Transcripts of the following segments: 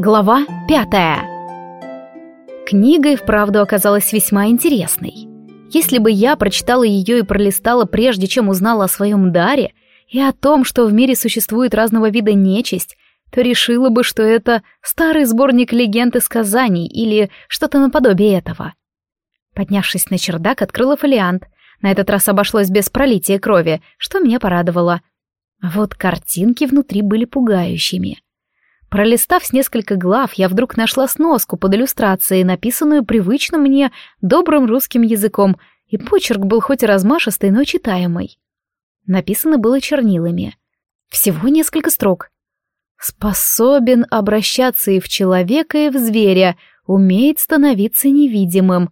Глава пятая. Книга и вправду оказалась весьма интересной. Если бы я прочитала ее и пролистала прежде, чем узнала о своем даре и о том, что в мире существует разного вида нечисть, то решила бы, что это старый сборник легенд и сказаний или что-то наподобие этого. Поднявшись на чердак, открыла фолиант. На этот раз обошлось без пролития крови, что меня порадовало. Вот картинки внутри были пугающими. Пролистав с несколько глав, я вдруг нашла сноску под иллюстрацией, написанную привычным мне добрым русским языком, и почерк был хоть и размашистый, но читаемый. Написано было чернилами. Всего несколько строк. «Способен обращаться и в человека, и в зверя, умеет становиться невидимым».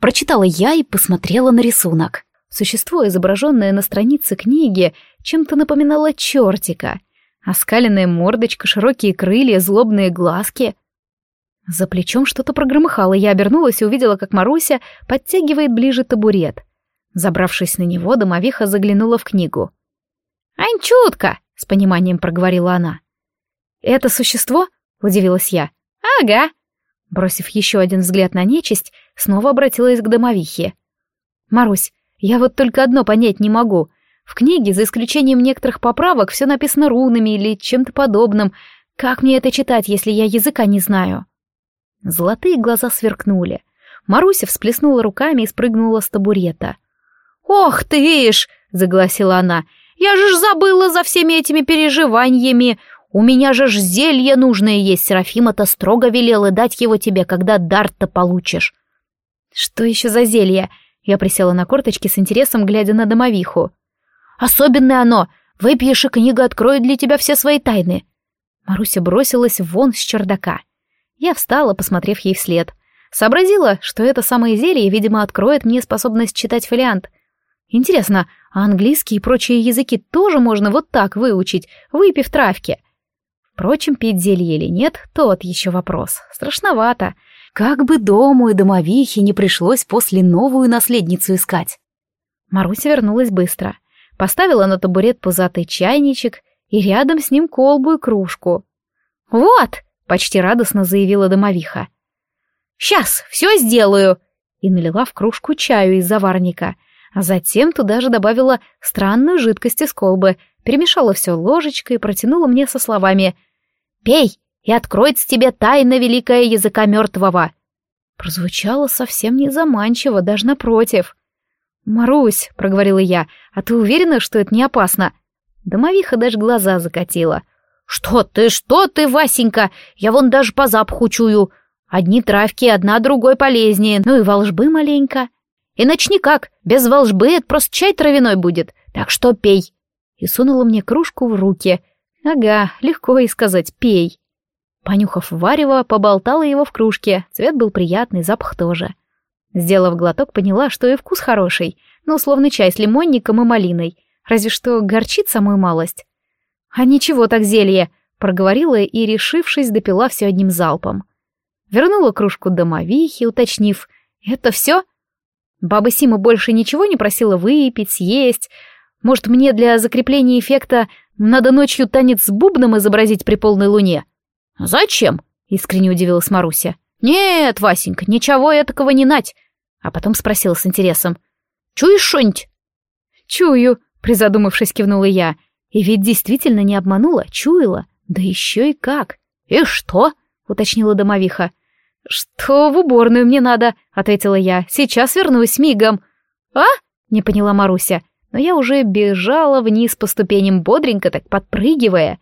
Прочитала я и посмотрела на рисунок. Существо, изображенное на странице книги, чем-то напоминало чертика — Оскаленная мордочка, широкие крылья, злобные глазки. За плечом что-то прогромыхало, я обернулась и увидела, как Маруся подтягивает ближе табурет. Забравшись на него, домовиха заглянула в книгу. «Анчутка!» — с пониманием проговорила она. «Это существо?» — удивилась я. «Ага!» Бросив еще один взгляд на нечисть, снова обратилась к домовихе. «Марусь, я вот только одно понять не могу. В книге, за исключением некоторых поправок, все написано рунами или чем-то подобным. Как мне это читать, если я языка не знаю? Золотые глаза сверкнули. Маруся всплеснула руками и спрыгнула с табурета. «Ох ты ж!» — загласила она. «Я же ж забыла за всеми этими переживаниями. У меня же ж зелье нужное есть. Серафима-то строго велела дать его тебе, когда дар-то получишь». «Что еще за зелье?» Я присела на корточки с интересом, глядя на домовиху. Особенное оно. Выпьешь, и книга откроет для тебя все свои тайны. Маруся бросилась вон с чердака. Я встала, посмотрев ей вслед. Сообразила, что это самое зелье, видимо, откроет мне способность читать фолиант. Интересно, а английский и прочие языки тоже можно вот так выучить, выпив травки? Впрочем, пить зелье или нет, тот еще вопрос. Страшновато. Как бы дому и домовихе не пришлось после новую наследницу искать. Маруся вернулась быстро поставила на табурет пузатый чайничек и рядом с ним колбу и кружку. «Вот!» — почти радостно заявила домовиха. «Сейчас, все сделаю!» и налила в кружку чаю из заварника, а затем туда же добавила странную жидкость из колбы, перемешала все ложечкой и протянула мне со словами «Пей, и откроется тебе тайна великая языка мертвого!» Прозвучало совсем не заманчиво, даже напротив. «Марусь», — проговорила я, — «а ты уверена, что это не опасно?» Домовиха даже глаза закатила. «Что ты, что ты, Васенька? Я вон даже по запаху чую. Одни травки, одна другой полезнее, ну и волжбы маленько. Иначе никак, без волжбы это просто чай травяной будет, так что пей». И сунула мне кружку в руки. «Ага, легко и сказать, пей». Понюхав варево, поболтала его в кружке, цвет был приятный, запах тоже. Сделав глоток, поняла, что и вкус хороший, но условный чай с лимонником и малиной, разве что горчит самую малость. «А ничего так зелье», — проговорила и, решившись, допила все одним залпом. Вернула кружку домовихи, уточнив, «Это все?» Баба Сима больше ничего не просила выпить, съесть. Может, мне для закрепления эффекта надо ночью танец с бубном изобразить при полной луне? «Зачем?» — искренне удивилась Маруся. «Нет, Васенька, ничего этакого не нать а потом спросил с интересом. «Чуешь что-нибудь?» «Чую», — призадумавшись, кивнула я. И ведь действительно не обманула, чуяла. Да еще и как. «И что?» — уточнила домовиха. «Что в уборную мне надо?» — ответила я. «Сейчас вернусь мигом». «А?» — не поняла Маруся. Но я уже бежала вниз по ступеням бодренько, так подпрыгивая.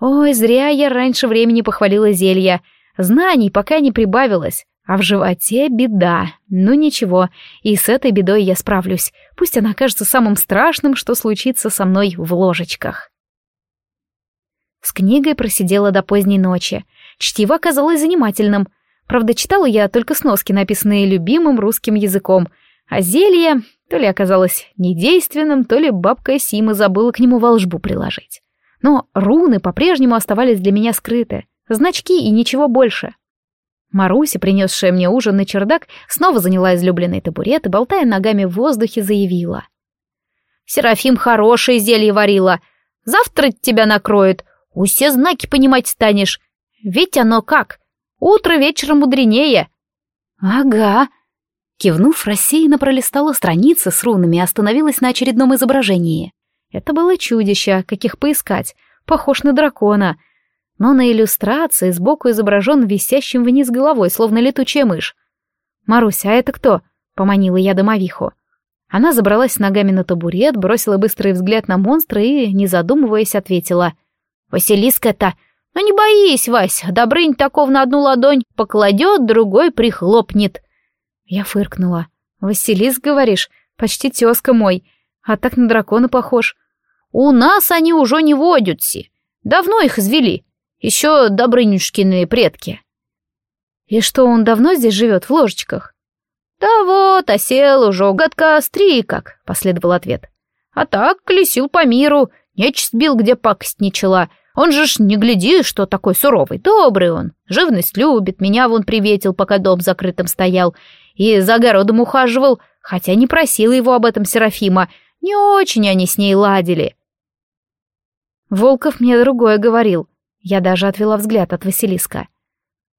Ой, зря я раньше времени похвалила зелья. Знаний пока не прибавилось. А в животе беда. Ну ничего, и с этой бедой я справлюсь. Пусть она окажется самым страшным, что случится со мной в ложечках. С книгой просидела до поздней ночи. Чтиво оказалось занимательным. Правда, читала я только сноски, написанные любимым русским языком. А зелье то ли оказалось недейственным, то ли бабка Сима забыла к нему волжбу приложить. Но руны по-прежнему оставались для меня скрыты. Значки и ничего больше. Маруся, принесшая мне ужин на чердак, снова заняла излюбленный табурет и, болтая ногами в воздухе, заявила. «Серафим хорошее зелье варила. Завтра тебя накроет. Усе знаки понимать станешь. Ведь оно как? Утро вечером мудренее. Ага. Кивнув, рассеянно пролистала страницы с рунами и остановилась на очередном изображении. Это было чудище, каких поискать, похож на дракона. Но на иллюстрации сбоку изображен висящим вниз головой, словно летучая мышь. «Маруся, а это кто?» — поманила я домовиху. Она забралась ногами на табурет, бросила быстрый взгляд на монстра и, не задумываясь, ответила. «Василиск это! Ну не боись, Вась, Добрынь таков на одну ладонь покладет, другой прихлопнет». Я фыркнула. «Василиск, говоришь? Почти тезка мой. А так на дракона похож». «У нас они уже не водятся. Давно их извели. Еще Добрынюшкины предки». «И что, он давно здесь живет, в ложечках?» «Да вот, осел уже, гадка как», — последовал ответ. «А так колесил по миру, нечисть бил, где пакость нечела. Он же ж не гляди, что такой суровый, добрый он. Живность любит, меня вон приветил, пока дом закрытым стоял. И за огородом ухаживал, хотя не просила его об этом Серафима. Не очень они с ней ладили». Волков мне другое говорил. Я даже отвела взгляд от Василиска.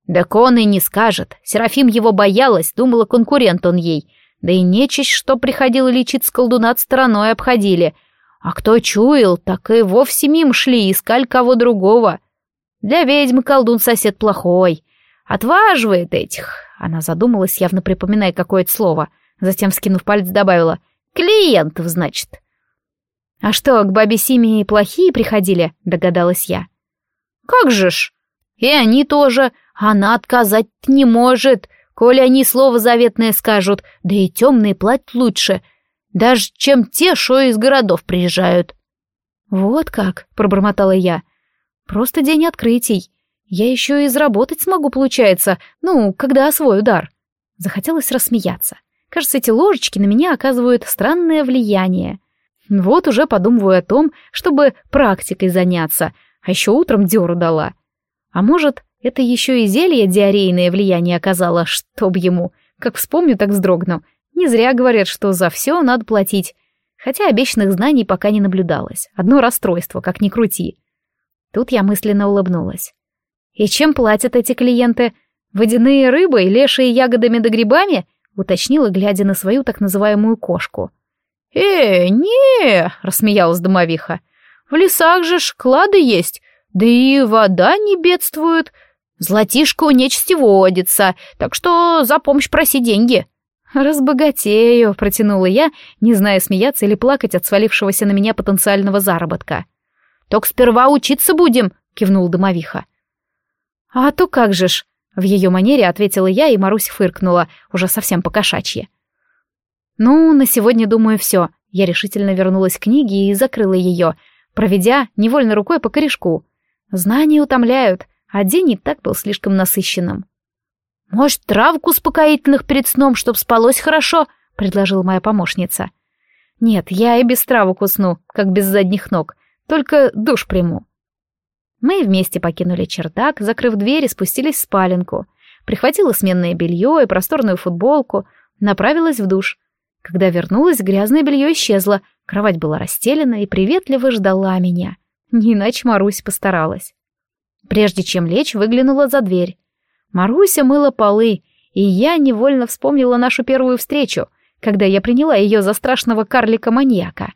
Да он и не скажет. Серафим его боялась, думала, конкурент он ей. Да и нечисть, что приходила лечить с колдуна стороной, обходили. А кто чуял, так и вовсе мимо шли, искали кого другого. Для ведьмы колдун сосед плохой. Отваживает этих. Она задумалась, явно припоминая какое-то слово. Затем, скинув палец, добавила. Клиентов, значит. А что, к бабе Симе плохие приходили, догадалась я. Как же ж. И они тоже. Она отказать не может, коли они слово заветное скажут, да и темные платят лучше, даже чем те, что из городов приезжают. Вот как, пробормотала я. Просто день открытий. Я еще и заработать смогу, получается, ну, когда освою дар. Захотелось рассмеяться. Кажется, эти ложечки на меня оказывают странное влияние. Вот уже подумываю о том, чтобы практикой заняться, а еще утром дёру дала. А может, это еще и зелье диарейное влияние оказало, чтоб ему. Как вспомню, так вздрогну. Не зря говорят, что за все надо платить. Хотя обещанных знаний пока не наблюдалось. Одно расстройство, как ни крути. Тут я мысленно улыбнулась. И чем платят эти клиенты? Водяные рыбы, лешие ягодами да грибами? Уточнила, глядя на свою так называемую кошку. «Э, не!» — рассмеялась домовиха. «В лесах же шклады есть, да и вода не бедствует. Златишко у нечисти водится, так что за помощь проси деньги». «Разбогатею», — протянула я, не зная, смеяться или плакать от свалившегося на меня потенциального заработка. «Только сперва учиться будем», — кивнул домовиха. «А то как же ж», — в ее манере ответила я, и Марусь фыркнула, уже совсем покошачье. «Ну, на сегодня, думаю, все». Я решительно вернулась к книге и закрыла ее, проведя невольно рукой по корешку. Знания утомляют, а день и так был слишком насыщенным. «Может, травку успокоительных перед сном, чтоб спалось хорошо?» — предложила моя помощница. «Нет, я и без травок усну, как без задних ног, только душ приму». Мы вместе покинули чердак, закрыв дверь и спустились в спаленку. Прихватила сменное белье и просторную футболку, направилась в душ. Когда вернулась, грязное белье исчезло, кровать была расстелена и приветливо ждала меня. Не иначе Марусь постаралась. Прежде чем лечь, выглянула за дверь. Маруся мыла полы, и я невольно вспомнила нашу первую встречу, когда я приняла ее за страшного карлика-маньяка.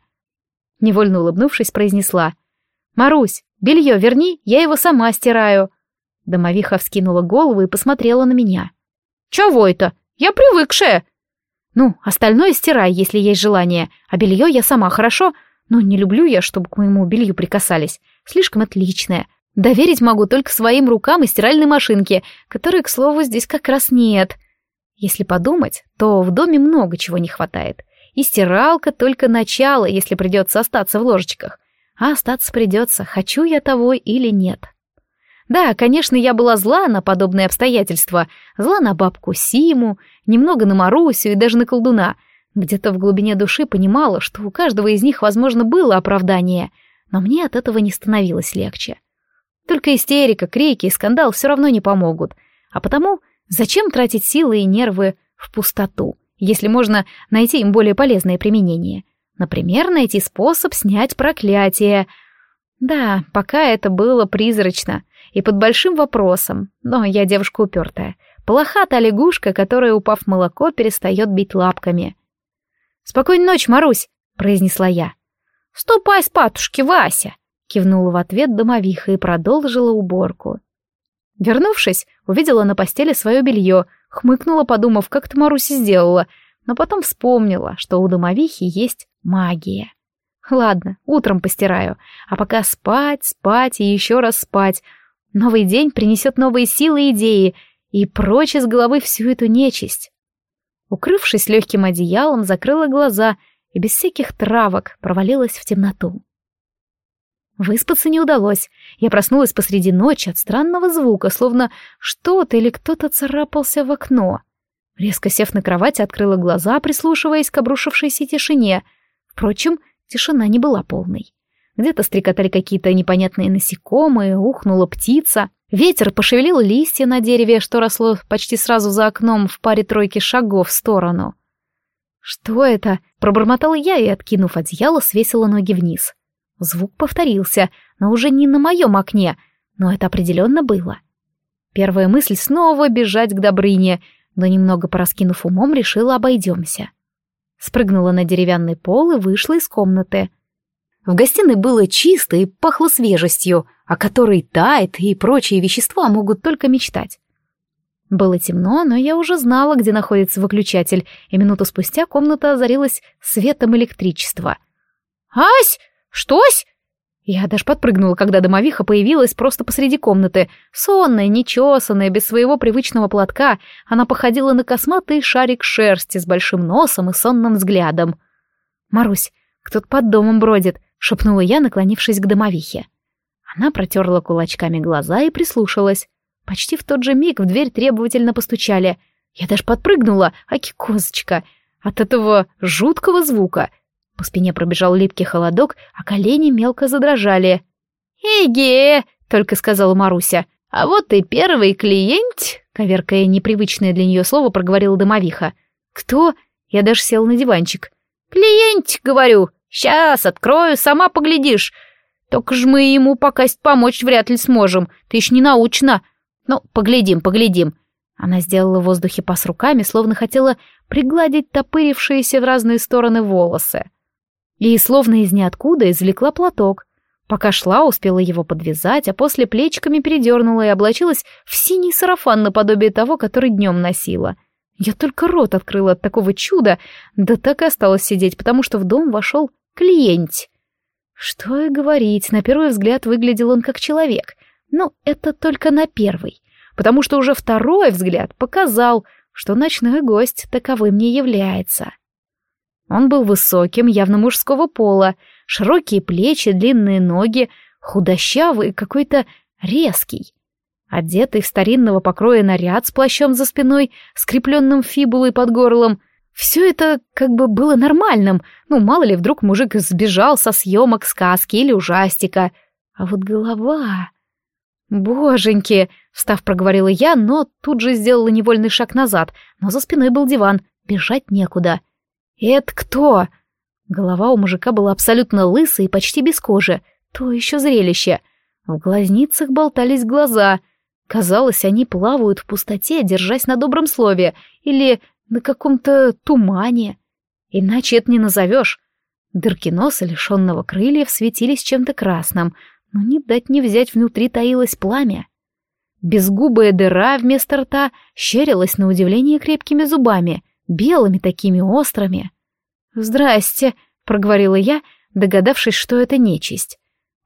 Невольно улыбнувшись, произнесла. «Марусь, белье верни, я его сама стираю». Домовиха вскинула голову и посмотрела на меня. «Чего это? Я привыкшая!» «Ну, остальное стирай, если есть желание, а белье я сама, хорошо? Но не люблю я, чтобы к моему белью прикасались. Слишком отличное. Доверить могу только своим рукам и стиральной машинке, которой, к слову, здесь как раз нет. Если подумать, то в доме много чего не хватает. И стиралка только начало, если придется остаться в ложечках. А остаться придется, хочу я того или нет. Да, конечно, я была зла на подобные обстоятельства, зла на бабку Симу, немного на Марусю и даже на колдуна. Где-то в глубине души понимала, что у каждого из них, возможно, было оправдание, но мне от этого не становилось легче. Только истерика, крики и скандал все равно не помогут. А потому зачем тратить силы и нервы в пустоту, если можно найти им более полезное применение? Например, найти способ снять проклятие. Да, пока это было призрачно, и под большим вопросом, но я девушка упертая. Плоха та лягушка, которая, упав в молоко, перестает бить лапками. «Спокойной ночи, Марусь!» — произнесла я. «Ступай с патушки, Вася!» — кивнула в ответ домовиха и продолжила уборку. Вернувшись, увидела на постели свое белье, хмыкнула, подумав, как это Маруся сделала, но потом вспомнила, что у домовихи есть магия. Ладно, утром постираю, а пока спать, спать и еще раз спать. Новый день принесет новые силы и идеи, и прочь из головы всю эту нечисть. Укрывшись легким одеялом, закрыла глаза и без всяких травок провалилась в темноту. Выспаться не удалось. Я проснулась посреди ночи от странного звука, словно что-то или кто-то царапался в окно. Резко сев на кровать, открыла глаза, прислушиваясь к обрушившейся тишине. Впрочем, тишина не была полной. Где-то стрекотали какие-то непонятные насекомые, ухнула птица. Ветер пошевелил листья на дереве, что росло почти сразу за окном в паре тройки шагов в сторону. «Что это?» — пробормотала я и, откинув одеяло, свесила ноги вниз. Звук повторился, но уже не на моем окне, но это определенно было. Первая мысль снова бежать к Добрыне, но немного пораскинув умом, решила обойдемся. Спрыгнула на деревянный пол и вышла из комнаты. В гостиной было чисто и пахло свежестью, о которой тает и прочие вещества могут только мечтать. Было темно, но я уже знала, где находится выключатель, и минуту спустя комната озарилась светом электричества. «Ась!» «Штось?» Я даже подпрыгнула, когда домовиха появилась просто посреди комнаты. Сонная, нечесанная, без своего привычного платка, она походила на косматый шарик шерсти с большим носом и сонным взглядом. «Марусь, кто-то под домом бродит», — шепнула я, наклонившись к домовихе. Она протерла кулачками глаза и прислушалась. Почти в тот же миг в дверь требовательно постучали. Я даже подпрыгнула, аки козочка, от этого жуткого звука — по спине пробежал липкий холодок, а колени мелко задрожали. «Эге!» — только сказала Маруся. «А вот и первый клиент!» — коверкая непривычное для нее слово, проговорила домовиха. «Кто?» — я даже сел на диванчик. «Клиент, говорю! Сейчас открою, сама поглядишь. Только ж мы ему пока помочь вряд ли сможем, ты ж не научна. Ну, поглядим, поглядим». Она сделала в воздухе пас руками, словно хотела пригладить топырившиеся в разные стороны волосы и словно из ниоткуда извлекла платок. Пока шла, успела его подвязать, а после плечиками передернула и облачилась в синий сарафан наподобие того, который днем носила. Я только рот открыла от такого чуда, да так и осталась сидеть, потому что в дом вошел клиент. Что и говорить, на первый взгляд выглядел он как человек. Но это только на первый, потому что уже второй взгляд показал, что ночной гость таковым не является. Он был высоким, явно мужского пола, широкие плечи, длинные ноги, худощавый, какой-то резкий. Одетый в старинного покроя наряд с плащом за спиной, скрепленным фибулой под горлом. Все это как бы было нормальным, ну, мало ли, вдруг мужик сбежал со съемок сказки или ужастика. А вот голова... «Боженьки!» — встав, проговорила я, но тут же сделала невольный шаг назад, но за спиной был диван, бежать некуда — «Это кто?» Голова у мужика была абсолютно лысая и почти без кожи. То еще зрелище. В глазницах болтались глаза. Казалось, они плавают в пустоте, держась на добром слове или на каком-то тумане. Иначе это не назовешь. Дырки носа, лишенного крыльев, светились чем-то красным, но не дать не взять внутри таилось пламя. Безгубая дыра вместо рта щерилась на удивление крепкими зубами — белыми такими острыми. «Здрасте», — проговорила я, догадавшись, что это нечисть.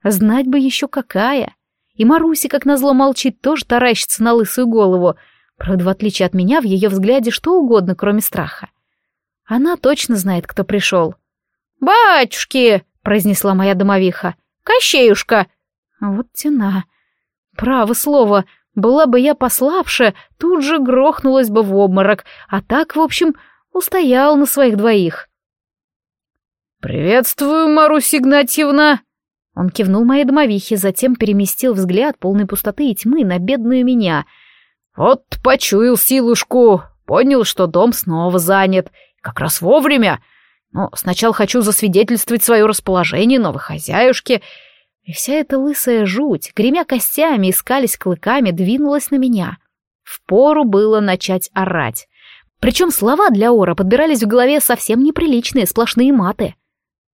«Знать бы еще какая!» И Маруся, как назло, молчит, тоже таращится на лысую голову. Правда, в отличие от меня, в ее взгляде что угодно, кроме страха. Она точно знает, кто пришел. «Батюшки!» — произнесла моя домовиха. «Кощеюшка!» Вот тена. Право слово, была бы я послабше, тут же грохнулась бы в обморок, а так, в общем, устоял на своих двоих. «Приветствую, Марусь Игнатьевна!» Он кивнул моей домовихе, затем переместил взгляд полной пустоты и тьмы на бедную меня. «Вот почуял силушку, понял, что дом снова занят. Как раз вовремя. Но сначала хочу засвидетельствовать свое расположение новой хозяюшке. И вся эта лысая жуть, гремя костями и скались клыками, двинулась на меня. Впору было начать орать. Причем слова для ора подбирались в голове совсем неприличные, сплошные маты.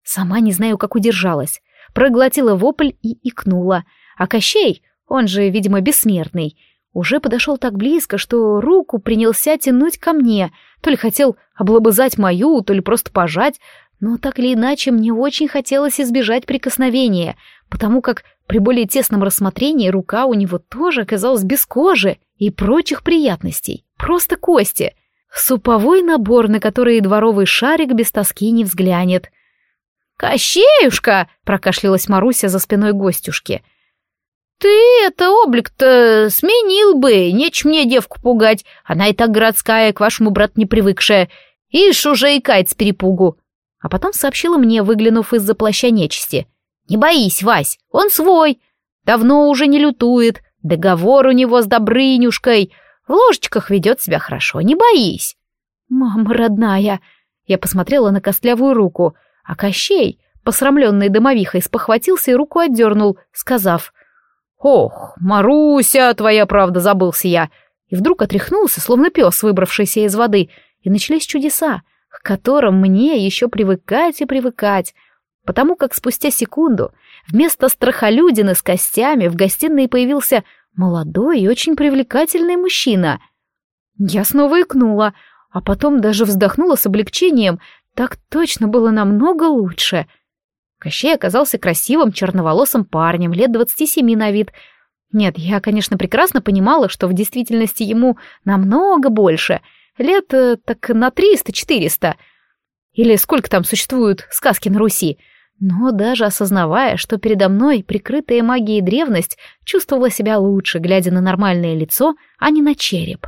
Сама не знаю, как удержалась. Проглотила вопль и икнула. А Кощей, он же, видимо, бессмертный, уже подошел так близко, что руку принялся тянуть ко мне, то ли хотел облобызать мою, то ли просто пожать, но так или иначе мне очень хотелось избежать прикосновения, потому как при более тесном рассмотрении рука у него тоже оказалась без кожи и прочих приятностей, просто кости. Суповой набор, на который дворовый шарик без тоски не взглянет. «Кощеюшка!» — прокашлялась Маруся за спиной гостюшки — «Ты это облик-то сменил бы, нечем мне девку пугать, она и так городская, к вашему брату не привыкшая. Ишь уже икает с перепугу». А потом сообщила мне, выглянув из-за плаща нечисти. «Не боись, Вась, он свой, давно уже не лютует, договор у него с Добрынюшкой, в ложечках ведет себя хорошо, не боись». «Мама родная!» Я посмотрела на костлявую руку, а Кощей, посрамленный домовихой, спохватился и руку отдернул, сказав — «Ох, Маруся, твоя правда, забылся я!» И вдруг отряхнулся, словно пес, выбравшийся из воды, и начались чудеса, к которым мне еще привыкать и привыкать, потому как спустя секунду вместо страхолюдины с костями в гостиной появился молодой и очень привлекательный мужчина. Я снова икнула, а потом даже вздохнула с облегчением, так точно было намного лучше — Кощей оказался красивым черноволосым парнем, лет двадцати семи на вид. Нет, я, конечно, прекрасно понимала, что в действительности ему намного больше. Лет э, так на триста-четыреста. Или сколько там существуют сказки на Руси. Но даже осознавая, что передо мной прикрытая магией древность, чувствовала себя лучше, глядя на нормальное лицо, а не на череп.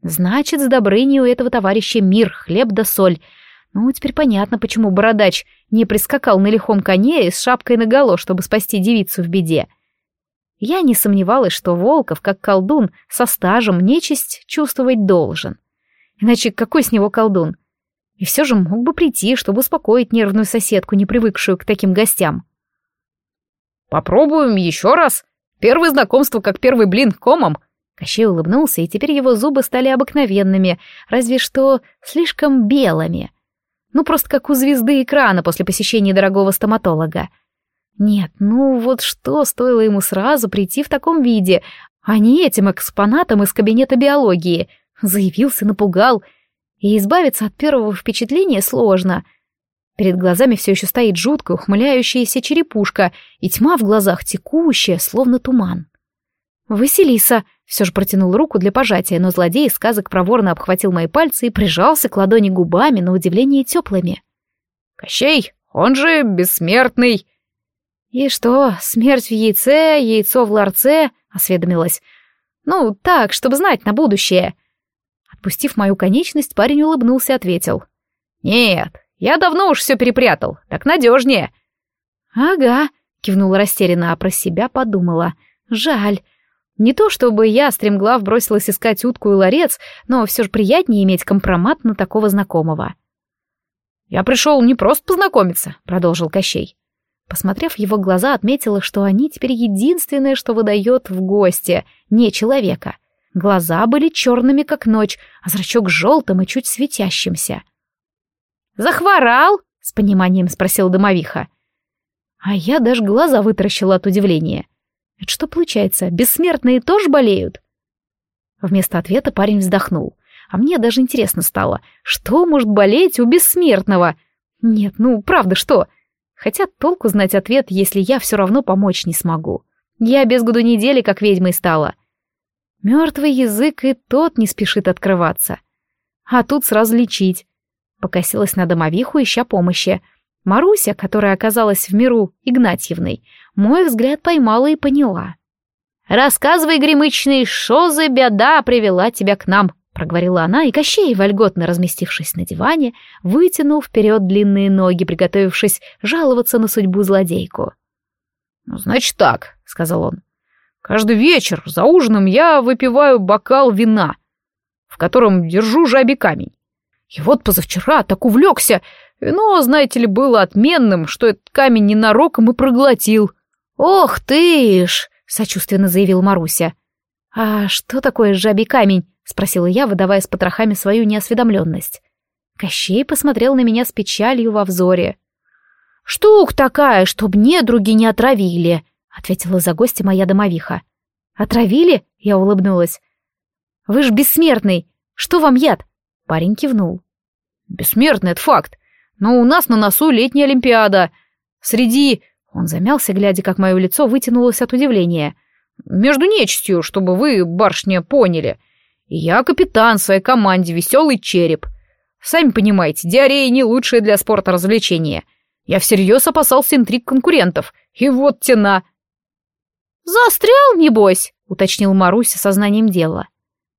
Значит, с Добрыней у этого товарища мир, хлеб да соль — ну, теперь понятно, почему бородач не прискакал на лихом коне и с шапкой наголо, чтобы спасти девицу в беде. Я не сомневалась, что Волков, как колдун, со стажем нечисть чувствовать должен. Иначе какой с него колдун? И все же мог бы прийти, чтобы успокоить нервную соседку, не привыкшую к таким гостям. «Попробуем еще раз. Первое знакомство, как первый блин комом». Кощей улыбнулся, и теперь его зубы стали обыкновенными, разве что слишком белыми. Ну, просто как у звезды экрана после посещения дорогого стоматолога. Нет, ну вот что стоило ему сразу прийти в таком виде, а не этим экспонатом из кабинета биологии. Заявился, напугал. И избавиться от первого впечатления сложно. Перед глазами все еще стоит жуткая ухмыляющаяся черепушка, и тьма в глазах текущая, словно туман. «Василиса!» — все же протянул руку для пожатия, но злодей из сказок проворно обхватил мои пальцы и прижался к ладони губами, на удивление теплыми. «Кощей, он же бессмертный!» «И что, смерть в яйце, яйцо в ларце?» — осведомилась. «Ну, так, чтобы знать на будущее». Отпустив мою конечность, парень улыбнулся и ответил. «Нет, я давно уж все перепрятал, так надежнее». «Ага», — кивнула растерянно, а про себя подумала. «Жаль, не то чтобы я, стремглав, бросилась искать утку и ларец, но все же приятнее иметь компромат на такого знакомого. «Я пришел не просто познакомиться», — продолжил Кощей. Посмотрев его глаза, отметила, что они теперь единственное, что выдает в гости, не человека. Глаза были черными, как ночь, а зрачок желтым и чуть светящимся. «Захворал?» — с пониманием спросил домовиха. А я даже глаза вытаращила от удивления. Это что получается, бессмертные тоже болеют? Вместо ответа парень вздохнул. А мне даже интересно стало, что может болеть у бессмертного? Нет, ну, правда, что? Хотя толку знать ответ, если я все равно помочь не смогу. Я без году недели как ведьмой стала. Мертвый язык и тот не спешит открываться. А тут сразу лечить. Покосилась на домовиху, ища помощи. Маруся, которая оказалась в миру Игнатьевной, мой взгляд поймала и поняла. «Рассказывай, Гремычный, что за беда привела тебя к нам?» — проговорила она, и Кощей, вольготно разместившись на диване, вытянул вперед длинные ноги, приготовившись жаловаться на судьбу злодейку. «Ну, значит так», — сказал он. «Каждый вечер за ужином я выпиваю бокал вина, в котором держу жабий камень. И вот позавчера так увлекся, Вино, знаете ли, было отменным, что этот камень ненароком и проглотил. «Ох ты ж!» — сочувственно заявил Маруся. «А что такое жабий камень?» — спросила я, выдавая с потрохами свою неосведомленность. Кощей посмотрел на меня с печалью во взоре. «Штук такая, чтоб недруги не отравили», — ответила за гостя моя домовиха. «Отравили?» — я улыбнулась. «Вы ж бессмертный. Что вам яд?» Парень кивнул. «Бессмертный — это факт. Но у нас на носу летняя Олимпиада. Среди...» Он замялся, глядя, как мое лицо вытянулось от удивления. «Между нечистью, чтобы вы, барышня, поняли. Я капитан своей команде, веселый череп. Сами понимаете, диарея не лучшее для спорта развлечение. Я всерьез опасался интриг конкурентов. И вот тена...» «Застрял, небось?» — уточнил Маруся сознанием дела.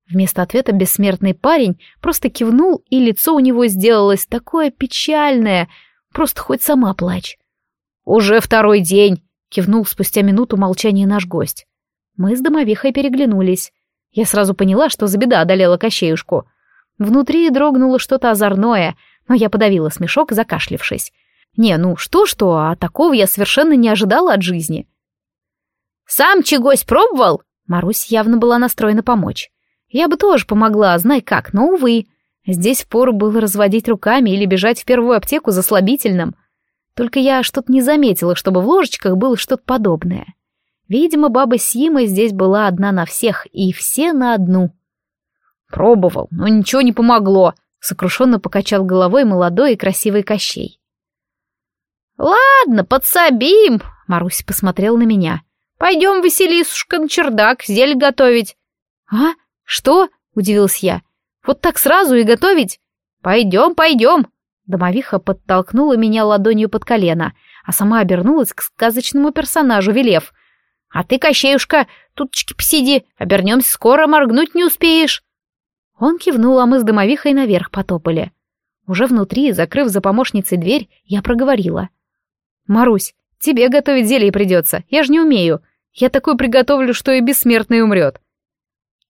Вместо ответа бессмертный парень просто кивнул, и лицо у него сделалось такое печальное, просто хоть сама плачь. «Уже второй день!» — кивнул спустя минуту молчания наш гость. Мы с домовихой переглянулись. Я сразу поняла, что за беда одолела Кощеюшку. Внутри дрогнуло что-то озорное, но я подавила смешок, закашлившись. Не, ну что-что, а такого я совершенно не ожидала от жизни. «Сам чегось пробовал?» Марусь явно была настроена помочь. Я бы тоже помогла, знай как, но, увы. Здесь впору было разводить руками или бежать в первую аптеку за слабительным. Только я что-то не заметила, чтобы в ложечках было что-то подобное. Видимо, баба Сима здесь была одна на всех, и все на одну. Пробовал, но ничего не помогло, сокрушенно покачал головой молодой и красивый Кощей. «Ладно, подсобим», — Маруся посмотрел на меня. «Пойдем, Василисушка, на чердак, зель готовить». «А? Что?» — удивилась я. «Вот так сразу и готовить?» «Пойдем, пойдем», Домовиха подтолкнула меня ладонью под колено, а сама обернулась к сказочному персонажу, велев. «А ты, Кощеюшка, туточки посиди, обернемся скоро, моргнуть не успеешь». Он кивнул, а мы с домовихой наверх потопали. Уже внутри, закрыв за помощницей дверь, я проговорила. «Марусь, тебе готовить зелье придется, я же не умею. Я такое приготовлю, что и бессмертный умрет».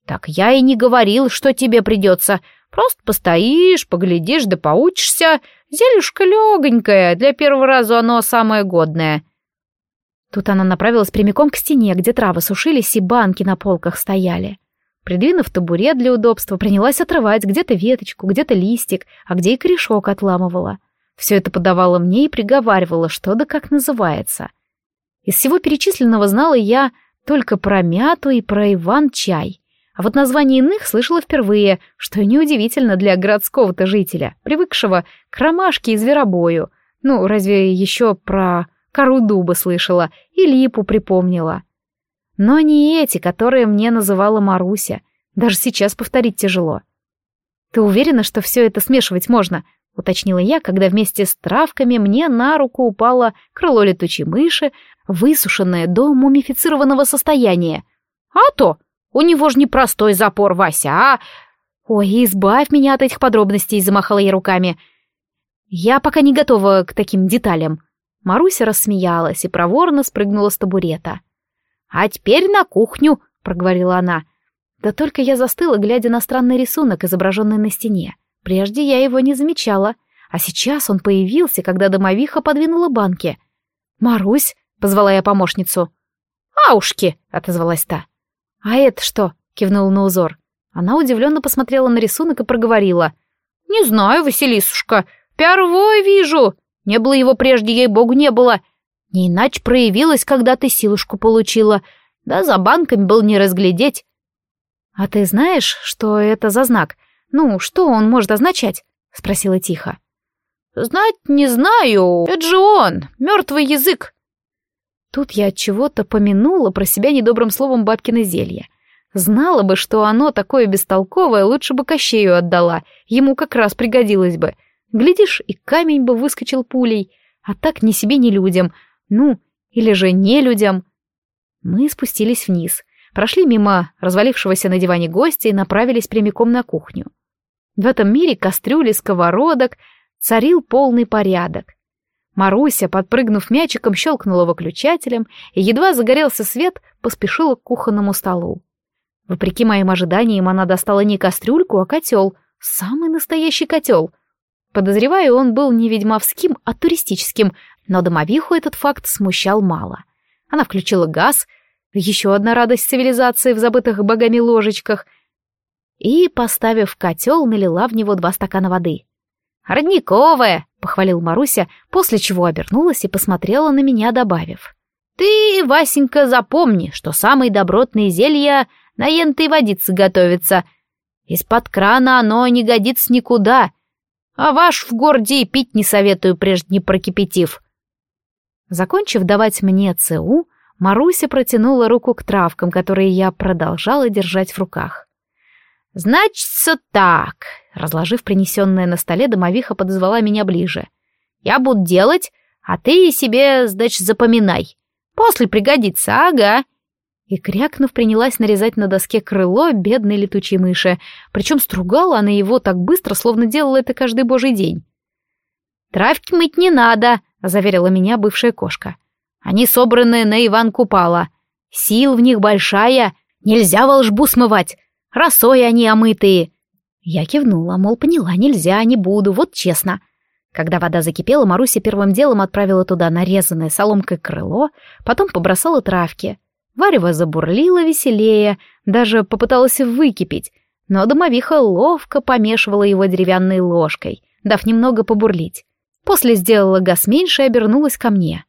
«Так я и не говорил, что тебе придется. Просто постоишь, поглядишь да поучишься. Зелюшка легонькая, для первого раза оно самое годное. Тут она направилась прямиком к стене, где травы сушились и банки на полках стояли. Придвинув табурет для удобства, принялась отрывать где-то веточку, где-то листик, а где и корешок отламывала. Все это подавала мне и приговаривала, что да как называется. Из всего перечисленного знала я только про мяту и про Иван-чай. А вот название иных слышала впервые, что и неудивительно для городского-то жителя, привыкшего к ромашке и зверобою. Ну, разве еще про кору дуба слышала и липу припомнила. Но не эти, которые мне называла Маруся. Даже сейчас повторить тяжело. «Ты уверена, что все это смешивать можно?» — уточнила я, когда вместе с травками мне на руку упало крыло летучей мыши, высушенное до мумифицированного состояния. «А то!» У него же не простой запор, Вася, а... Ой, избавь меня от этих подробностей, замахала я руками. Я пока не готова к таким деталям. Маруся рассмеялась и проворно спрыгнула с табурета. «А теперь на кухню», — проговорила она. Да только я застыла, глядя на странный рисунок, изображенный на стене. Прежде я его не замечала, а сейчас он появился, когда домовиха подвинула банки. «Марусь», — позвала я помощницу. «Аушки», — отозвалась та. «А это что?» — кивнул на узор. Она удивленно посмотрела на рисунок и проговорила. «Не знаю, Василисушка, впервые вижу. Не было его прежде, ей-богу, не было. Не иначе проявилось, когда ты силушку получила. Да за банками был не разглядеть». «А ты знаешь, что это за знак? Ну, что он может означать?» — спросила тихо. «Знать не знаю. Это же он, мертвый язык. Тут я от чего-то помянула про себя недобрым словом бабкино зелье. Знала бы, что оно такое бестолковое, лучше бы Кощею отдала, ему как раз пригодилось бы. Глядишь, и камень бы выскочил пулей, а так ни себе, ни людям. Ну, или же не людям. Мы спустились вниз, прошли мимо развалившегося на диване гостя и направились прямиком на кухню. В этом мире кастрюли, сковородок царил полный порядок. Маруся, подпрыгнув мячиком, щелкнула выключателем, и едва загорелся свет, поспешила к кухонному столу. Вопреки моим ожиданиям, она достала не кастрюльку, а котел. Самый настоящий котел. Подозреваю, он был не ведьмовским, а туристическим, но домовиху этот факт смущал мало. Она включила газ, еще одна радость цивилизации в забытых богами ложечках, и, поставив котел, налила в него два стакана воды. «Родниковая!» — похвалил Маруся, после чего обернулась и посмотрела на меня, добавив. «Ты, Васенька, запомни, что самые добротные зелья на янтой водице готовятся. Из-под крана оно не годится никуда, а ваш в городе и пить не советую, прежде не прокипятив». Закончив давать мне ЦУ, Маруся протянула руку к травкам, которые я продолжала держать в руках. «Значится так», — разложив принесенное на столе, домовиха подозвала меня ближе. «Я буду делать, а ты себе, значит, запоминай. После пригодится, ага». И, крякнув, принялась нарезать на доске крыло бедной летучей мыши, причем стругала она его так быстро, словно делала это каждый божий день. «Травки мыть не надо», — заверила меня бывшая кошка. «Они собраны на Иван Купала. Сил в них большая, нельзя волжбу смывать, Росой они омытые. Я кивнула, мол, поняла, нельзя, не буду, вот честно. Когда вода закипела, Маруся первым делом отправила туда нарезанное соломкой крыло, потом побросала травки. Варево забурлило веселее, даже попыталась выкипеть, но домовиха ловко помешивала его деревянной ложкой, дав немного побурлить. После сделала газ меньше и обернулась ко мне.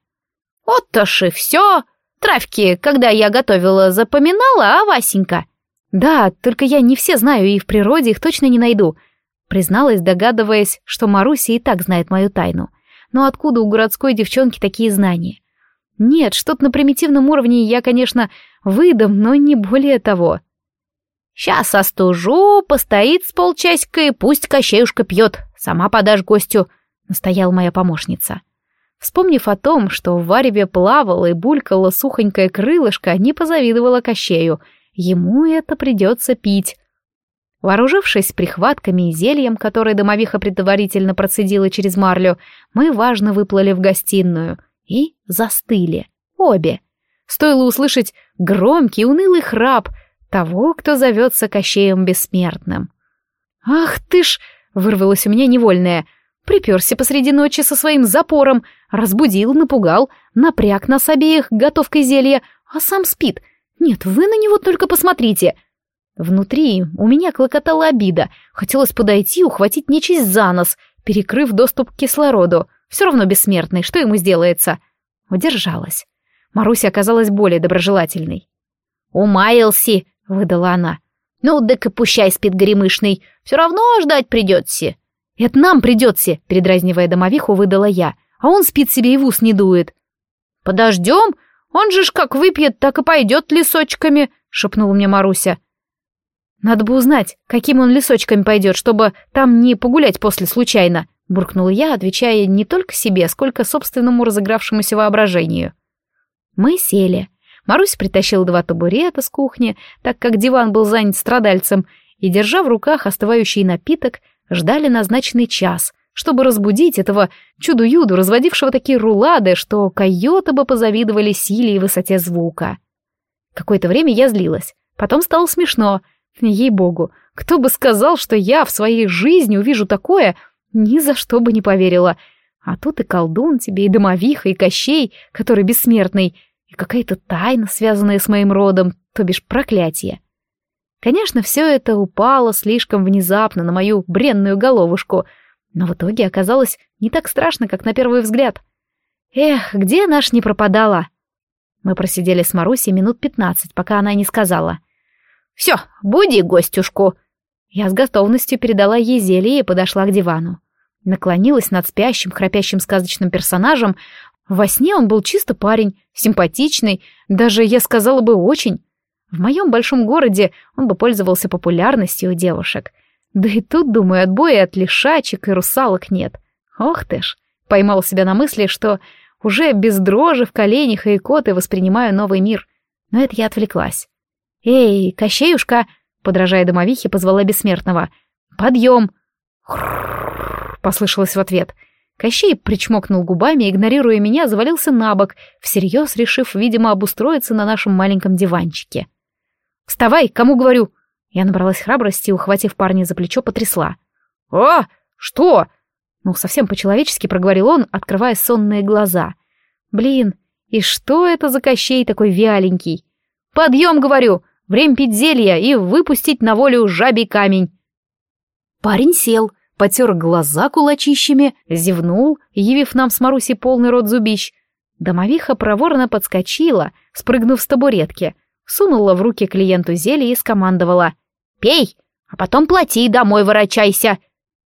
«Вот-то ж и все! Травки, когда я готовила, запоминала, а, Васенька?» «Да, только я не все знаю и в природе их точно не найду», призналась, догадываясь, что Маруся и так знает мою тайну. Но откуда у городской девчонки такие знания? Нет, что-то на примитивном уровне я, конечно, выдам, но не более того. «Сейчас остужу, постоит с полчасика и пусть Кощеюшка пьет, сама подашь гостю», — настояла моя помощница. Вспомнив о том, что в вареве плавало и булькало сухонькое крылышко, не позавидовала Кощею — Ему это придется пить. Вооружившись прихватками и зельем, которое домовиха предварительно процедила через марлю, мы важно выплыли в гостиную и застыли. Обе. Стоило услышать громкий унылый храп того, кто зовется Кощеем Бессмертным. «Ах ты ж!» — вырвалось у меня невольное. Приперся посреди ночи со своим запором, разбудил, напугал, напряг нас обеих готовкой зелья, а сам спит — нет, вы на него только посмотрите. Внутри у меня клокотала обида. Хотелось подойти, ухватить нечисть за нос, перекрыв доступ к кислороду. Все равно бессмертный, что ему сделается? Удержалась. Маруся оказалась более доброжелательной. «Умаялся», — выдала она. «Ну, и пущай спит горемышный. Все равно ждать придется». «Это нам придется», — передразнивая домовиху, выдала я. «А он спит себе и в ус не дует». «Подождем?» Он же ж как выпьет, так и пойдет лесочками», — шепнула мне Маруся. «Надо бы узнать, каким он лесочками пойдет, чтобы там не погулять после случайно», — буркнула я, отвечая не только себе, сколько собственному разыгравшемуся воображению. Мы сели. Марусь притащила два табурета с кухни, так как диван был занят страдальцем, и, держа в руках остывающий напиток, ждали назначенный час, чтобы разбудить этого чудо-юду, разводившего такие рулады, что койоты бы позавидовали силе и высоте звука. Какое-то время я злилась, потом стало смешно. Ей-богу, кто бы сказал, что я в своей жизни увижу такое, ни за что бы не поверила. А тут и колдун тебе, и домовиха, и Кощей, который бессмертный, и какая-то тайна, связанная с моим родом, то бишь проклятие. Конечно, все это упало слишком внезапно на мою бренную головушку — но в итоге оказалось не так страшно, как на первый взгляд. Эх, где наш не пропадала? Мы просидели с Марусей минут пятнадцать, пока она не сказала. «Все, буди гостюшку!» Я с готовностью передала ей зелье и подошла к дивану. Наклонилась над спящим, храпящим сказочным персонажем. Во сне он был чисто парень, симпатичный, даже, я сказала бы, очень. В моем большом городе он бы пользовался популярностью у девушек — да и тут, думаю, отбоя от лишачек и русалок нет. Ох ты ж, поймал себя на мысли, что уже без дрожи в коленях и икоты воспринимаю новый мир. Но это я отвлеклась. «Эй, Кощеюшка!» — подражая домовихе, позвала бессмертного. «Подъем!» послышалось в ответ. Кощей причмокнул губами, игнорируя меня, завалился на бок, всерьез решив, видимо, обустроиться на нашем маленьком диванчике. «Вставай, кому говорю!» Я набралась храбрости и, ухватив парня за плечо, потрясла. «О, что?» Ну, совсем по-человечески проговорил он, открывая сонные глаза. «Блин, И что это за Кощей такой вяленький? Подъем, говорю, время пить зелья и выпустить на волю жабий камень. Парень сел, потер глаза кулачищами, зевнул, явив нам с Марусей полный рот зубищ. Домовиха проворно подскочила, спрыгнув с табуретки, сунула в руки клиенту зелье и скомандовала. «Пей, а потом плати и домой ворочайся!»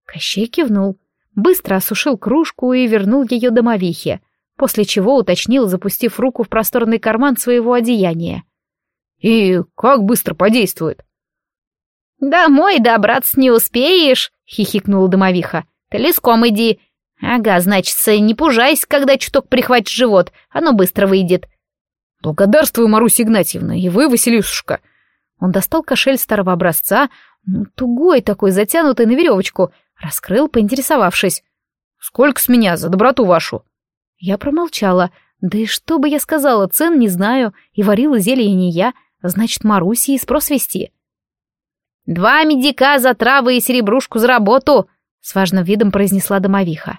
Кощей кивнул, быстро осушил кружку и вернул ее домовихе, после чего уточнил, запустив руку в просторный карман своего одеяния. «И как быстро подействует?» «Домой добраться не успеешь», — хихикнула домовиха. «Ты леском иди. Ага, значится, не пужайся, когда чуток прихватит живот, оно быстро выйдет». «Благодарствую, Маруся Игнатьевна, и вы, Василисушка». Он достал кошель старого образца, ну, тугой такой, затянутый на веревочку, раскрыл, поинтересовавшись. «Сколько с меня за доброту вашу?» Я промолчала. Да и что бы я сказала, цен не знаю, и варила зелье не я, значит, Маруси и спрос вести. «Два медика за травы и серебрушку за работу!» — с важным видом произнесла домовиха.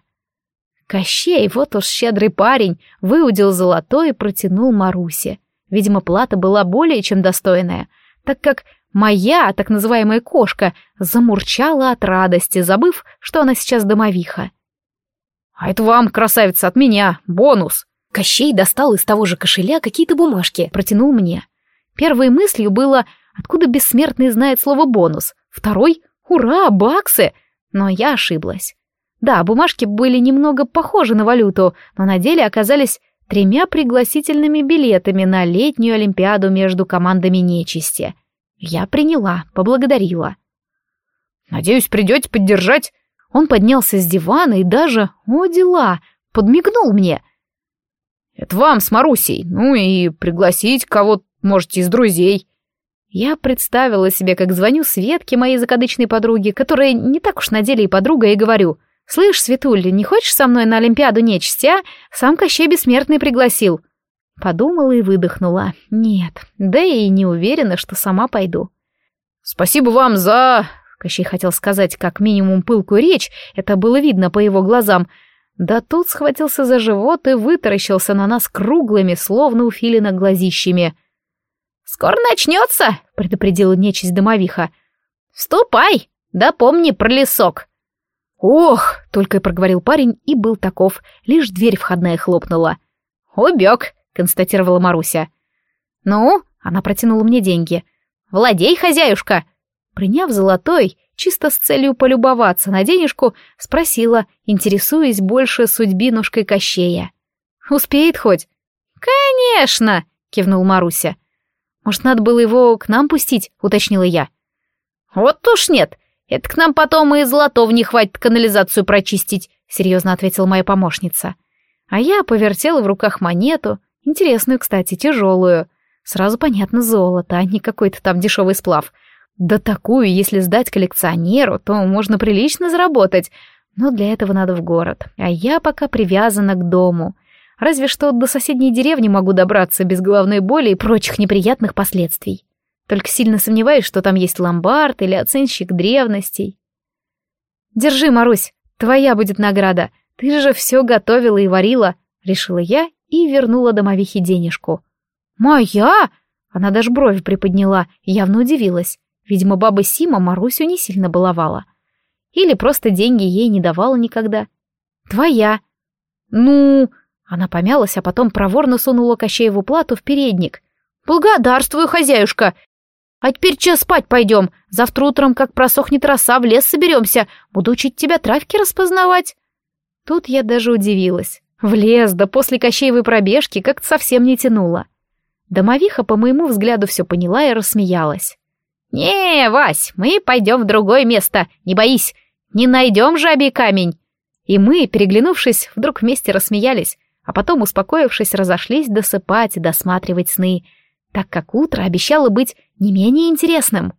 Кощей, вот уж щедрый парень, выудил золотой и протянул Марусе. Видимо, плата была более чем достойная, так как моя, так называемая кошка, замурчала от радости, забыв, что она сейчас домовиха. «А это вам, красавица, от меня, бонус!» Кощей достал из того же кошеля какие-то бумажки, протянул мне. Первой мыслью было Откуда бессмертный знает слово «бонус»? Второй — «Ура, баксы!» Но я ошиблась. Да, бумажки были немного похожи на валюту, но на деле оказались тремя пригласительными билетами на летнюю Олимпиаду между командами нечисти. Я приняла, поблагодарила. «Надеюсь, придете поддержать?» Он поднялся с дивана и даже, о дела, подмигнул мне. «Это вам с Марусей, ну и пригласить кого можете из друзей». Я представила себе, как звоню Светке, моей закадычной подруге, которая не так уж на деле и подруга, и говорю, «Слышь, Светуль, не хочешь со мной на Олимпиаду нечисти, а? Сам Кощей Бессмертный пригласил». Подумала и выдохнула. Нет, да и не уверена, что сама пойду. «Спасибо вам за...» Кощей хотел сказать как минимум пылкую речь, это было видно по его глазам. Да тут схватился за живот и вытаращился на нас круглыми, словно у филина глазищами — «Скоро начнется», — предупредила нечисть домовиха. «Вступай, да помни про лесок». «Ох!» — только и проговорил парень и был таков, лишь дверь входная хлопнула. «Убег», — констатировала Маруся. «Ну?» — она протянула мне деньги. «Владей, хозяюшка!» Приняв золотой, чисто с целью полюбоваться на денежку, спросила, интересуясь больше судьбинушкой Кощея. «Успеет хоть?» «Конечно!» — кивнул Маруся. Может, надо было его к нам пустить?» — уточнила я. «Вот уж нет. Это к нам потом и золотов не хватит канализацию прочистить», — серьезно ответила моя помощница. А я повертела в руках монету, интересную, кстати, тяжелую. Сразу понятно, золото, а не какой-то там дешевый сплав. Да такую, если сдать коллекционеру, то можно прилично заработать, но для этого надо в город, а я пока привязана к дому — Разве что до соседней деревни могу добраться без головной боли и прочих неприятных последствий. Только сильно сомневаюсь, что там есть ломбард или оценщик древностей. Держи, Марусь, твоя будет награда. Ты же все готовила и варила, решила я и вернула домовихе денежку. Моя? Она даже бровь приподняла, явно удивилась. Видимо, баба Сима Марусю не сильно баловала. Или просто деньги ей не давала никогда. Твоя. Ну, она помялась, а потом проворно сунула Кощееву плату в передник. «Благодарствую, хозяюшка! А теперь че спать пойдем? Завтра утром, как просохнет роса, в лес соберемся. Буду учить тебя травки распознавать». Тут я даже удивилась. В лес, да после Кощеевой пробежки как-то совсем не тянуло. Домовиха, по моему взгляду, все поняла и рассмеялась. «Не, Вась, мы пойдем в другое место, не боись, не найдем жабий камень». И мы, переглянувшись, вдруг вместе рассмеялись, а потом, успокоившись, разошлись досыпать и досматривать сны, так как утро обещало быть не менее интересным.